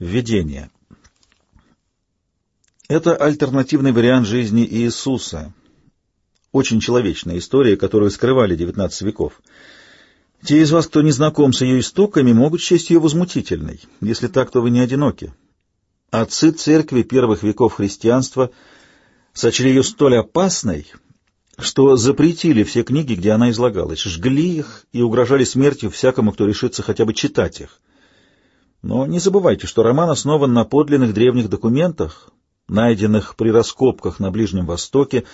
Введение. Это альтернативный вариант жизни Иисуса. Очень человечная история, которую скрывали XIX веков. Те из вас, кто не знаком с ее истоками, могут счесть ее возмутительной. Если так, то вы не одиноки. Отцы церкви первых веков христианства сочли ее столь опасной, что запретили все книги, где она излагалась, жгли их и угрожали смертью всякому, кто решится хотя бы читать их. Но не забывайте, что роман основан на подлинных древних документах, найденных при раскопках на Ближнем Востоке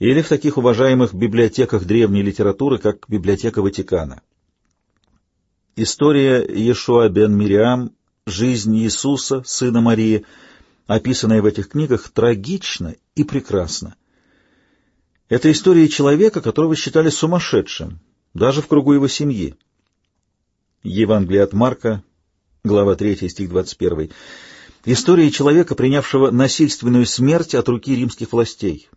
или в таких уважаемых библиотеках древней литературы, как Библиотека Ватикана. История Иешуа бен Мириам, жизнь Иисуса, сына Марии, описанная в этих книгах, трагична и прекрасна. Это история человека, которого считали сумасшедшим, даже в кругу его семьи. Евангелие от Марка, глава 3, стих 21. История человека, принявшего насильственную смерть от руки римских властей.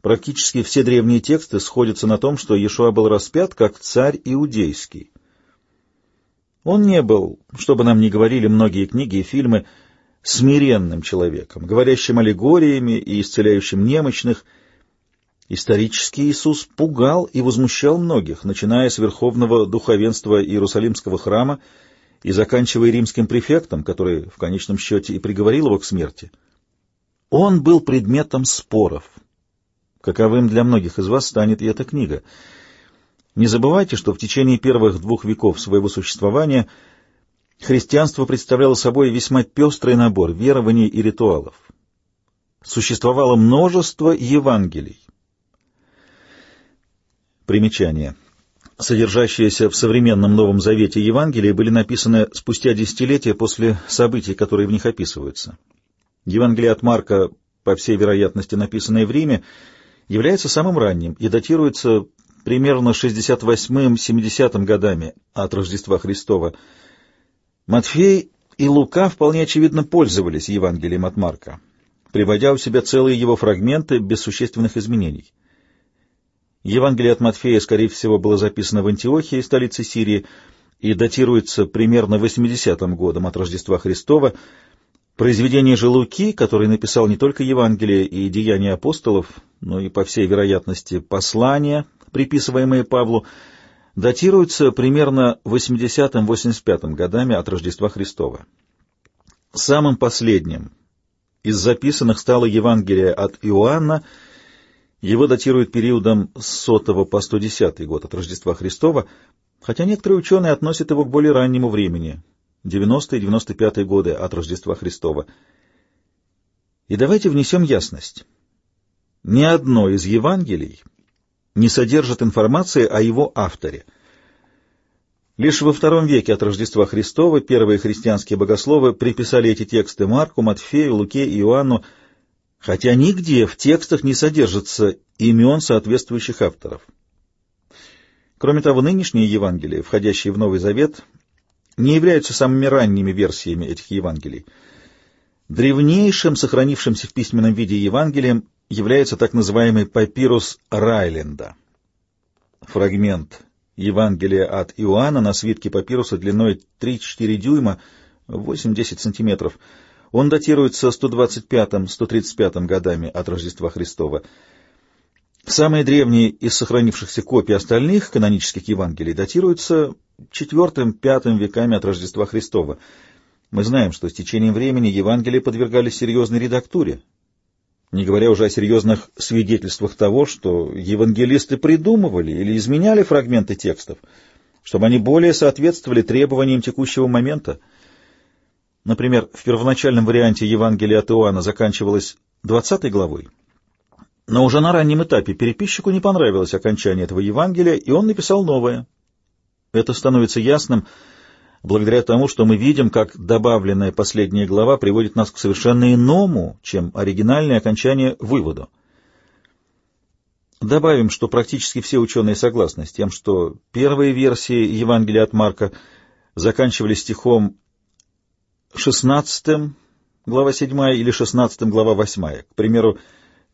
Практически все древние тексты сходятся на том, что Иешуа был распят как царь иудейский. Он не был, чтобы нам не говорили многие книги и фильмы, смиренным человеком, говорящим аллегориями и исцеляющим немощных. Исторический Иисус пугал и возмущал многих, начиная с верховного духовенства Иерусалимского храма и заканчивая римским префектом, который в конечном счете и приговорил его к смерти. Он был предметом споров. Каковым для многих из вас станет и эта книга. Не забывайте, что в течение первых двух веков своего существования христианство представляло собой весьма пестрый набор верований и ритуалов. Существовало множество Евангелий. Примечание содержащиеся в современном Новом Завете Евангелия, были написаны спустя десятилетия после событий, которые в них описываются. Евангелие от Марка, по всей вероятности написанное в Риме, является самым ранним и датируется примерно 68-70 годами от Рождества Христова. Матфей и Лука вполне очевидно пользовались Евангелием от Марка, приводя у себя целые его фрагменты без существенных изменений. Евангелие от Матфея, скорее всего, было записано в Антиохии, столице Сирии, и датируется примерно 80-м годом от Рождества Христова. Произведение же Луки, который написал не только Евангелие и Деяния апостолов, но и, по всей вероятности, послания, приписываемые Павлу, датируются примерно 80-85 годами от Рождества Христова. Самым последним из записанных стало Евангелие от Иоанна — его датируют периодом с 100 по 110 год от Рождества Христова, хотя некоторые ученые относят его к более раннему времени, 90 и 95 годы от Рождества Христова. И давайте внесем ясность. Ни одно из Евангелий не содержит информации о его авторе. Лишь во втором веке от Рождества Христова первые христианские богословы приписали эти тексты Марку, Матфею, Луке и Иоанну, хотя нигде в текстах не содержится имен соответствующих авторов. Кроме того, нынешние Евангелия, входящие в Новый Завет, не являются самыми ранними версиями этих Евангелий. Древнейшим, сохранившимся в письменном виде Евангелием, является так называемый папирус Райленда. Фрагмент Евангелия от Иоанна на свитке папируса длиной 3-4 дюйма, 8-10 сантиметров, он датируется 125-135 годами от Рождества Христова. Самые древние из сохранившихся копий остальных канонических Евангелий датируются IV-V веками от Рождества Христова. Мы знаем, что с течением времени Евангелия подвергались серьезной редактуре, не говоря уже о серьезных свидетельствах того, что евангелисты придумывали или изменяли фрагменты текстов, чтобы они более соответствовали требованиям текущего момента. Например, в первоначальном варианте Евангелия от Иоанна заканчивалось 20 главой, но уже на раннем этапе переписчику не понравилось окончание этого Евангелия, и он написал новое. Это становится ясным благодаря тому, что мы видим, как добавленная последняя глава приводит нас к совершенно иному, чем оригинальное окончание, выводу. Добавим, что практически все ученые согласны с тем, что первые версии Евангелия от Марка заканчивались стихом 16 глава 7 или 16 глава 8. К примеру,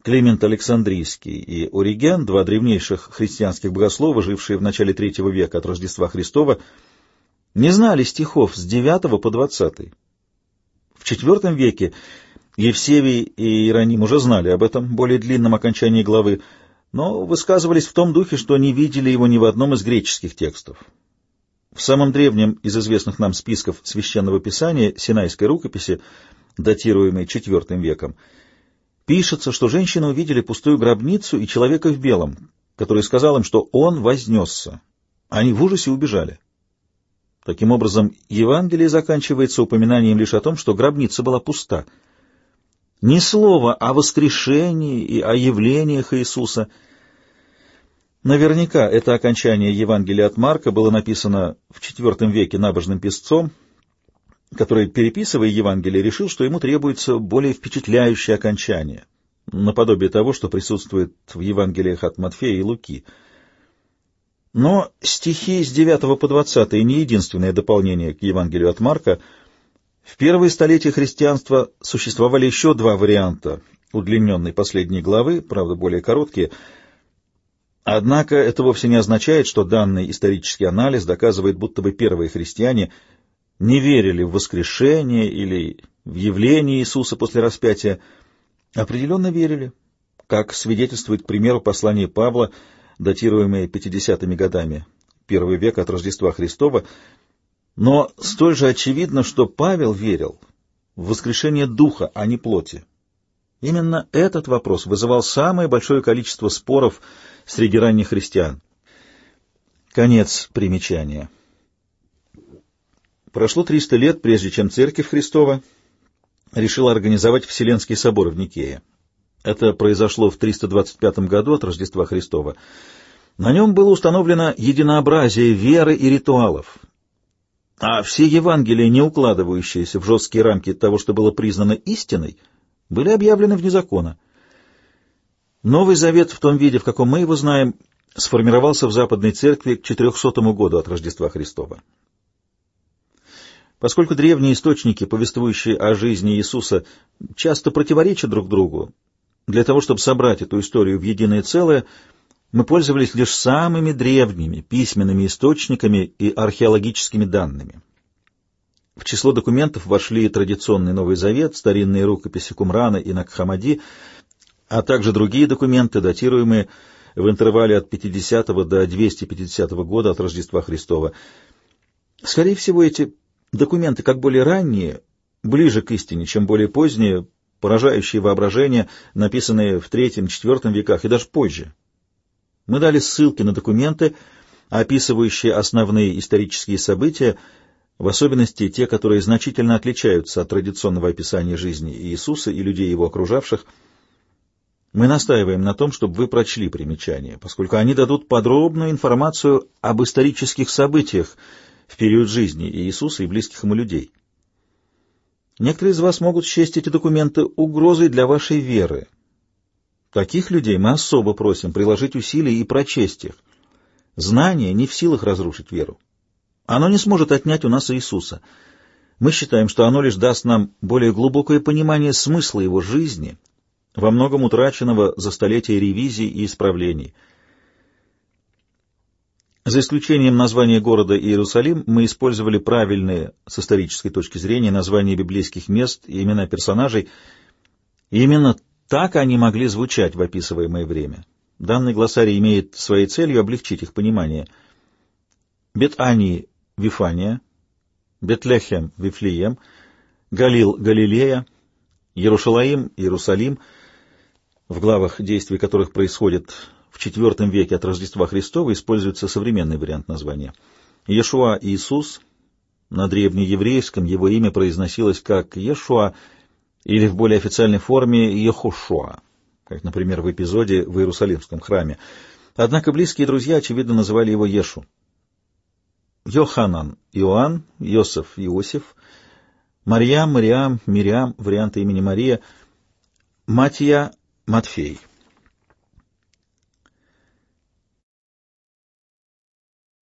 Климент Александрийский и Ориген, два древнейших христианских богослова, жившие в начале третьего века от Рождества Христова, не знали стихов с 9 по 20. В IV веке Евсевий и Иероним уже знали об этом более длинном окончании главы, но высказывались в том духе, что не видели его ни в одном из греческих текстов. В самом древнем из известных нам списков священного писания Синайской рукописи, датируемой IV веком, пишется, что женщины увидели пустую гробницу и человека в белом, который сказал им, что он вознесся. Они в ужасе убежали. Таким образом, Евангелие заканчивается упоминанием лишь о том, что гробница была пуста. Ни слова о воскрешении и о явлениях Иисуса. Наверняка это окончание Евангелия от Марка было написано в IV веке набожным писцом, который, переписывая Евангелие, решил, что ему требуется более впечатляющее окончание, наподобие того, что присутствует в Евангелиях от Матфея и Луки — но стихи с 9 по 20 не единственное дополнение к Евангелию от Марка. В первые столетия христианства существовали еще два варианта удлиненной последней главы, правда, более короткие. Однако это вовсе не означает, что данный исторический анализ доказывает, будто бы первые христиане не верили в воскрешение или в явление Иисуса после распятия. Определенно верили, как свидетельствует, к примеру, послание Павла – датируемые 50-ми годами первый век от Рождества Христова, но столь же очевидно, что Павел верил в воскрешение духа, а не плоти. Именно этот вопрос вызывал самое большое количество споров среди ранних христиан. Конец примечания. Прошло 300 лет, прежде чем Церковь Христова решила организовать Вселенский собор в Никее. Это произошло в 325 году от Рождества Христова. На нем было установлено единообразие веры и ритуалов, а все Евангелия, не укладывающиеся в жесткие рамки того, что было признано истиной, были объявлены вне закона. Новый Завет в том виде, в каком мы его знаем, сформировался в Западной Церкви к 400 году от Рождества Христова. Поскольку древние источники, повествующие о жизни Иисуса, часто противоречат друг другу, для того, чтобы собрать эту историю в единое целое, мы пользовались лишь самыми древними письменными источниками и археологическими данными. В число документов вошли традиционный Новый Завет, старинные рукописи Кумрана и Накхамади, а также другие документы, датируемые в интервале от 50 до 250 года от Рождества Христова. Скорее всего, эти документы, как более ранние, ближе к истине, чем более поздние, поражающие воображение, написанные в III-IV веках и даже позже. Мы дали ссылки на документы, описывающие основные исторические события, в особенности те, которые значительно отличаются от традиционного описания жизни Иисуса и людей его окружавших. Мы настаиваем на том, чтобы вы прочли примечания, поскольку они дадут подробную информацию об исторических событиях в период жизни Иисуса и близких ему людей. Некоторые из вас могут счесть эти документы угрозой для вашей веры. Таких людей мы особо просим приложить усилия и прочесть их. Знание не в силах разрушить веру. Оно не сможет отнять у нас Иисуса. Мы считаем, что оно лишь даст нам более глубокое понимание смысла его жизни, во многом утраченного за столетия ревизий и исправлений — за исключением названия города Иерусалим, мы использовали правильные с исторической точки зрения названия библейских мест и имена персонажей. Именно так они могли звучать в описываемое время. Данный глоссарий имеет своей целью облегчить их понимание. Бет-Ани — Вифания, Бетлехем — Вифлеем, Галил — Галилея, Иерушалаим — Иерусалим, в главах действий которых происходит в IV веке от Рождества Христова используется современный вариант названия. Иешуа Иисус, на древнееврейском его имя произносилось как Иешуа или в более официальной форме Ехушуа, как, например, в эпизоде в Иерусалимском храме. Однако близкие друзья, очевидно, называли его Ешу. Йоханан — Иоанн, Йосеф — Иосиф, Марьям, Мариам, Мириам — варианты имени Мария, Матья — Матфей —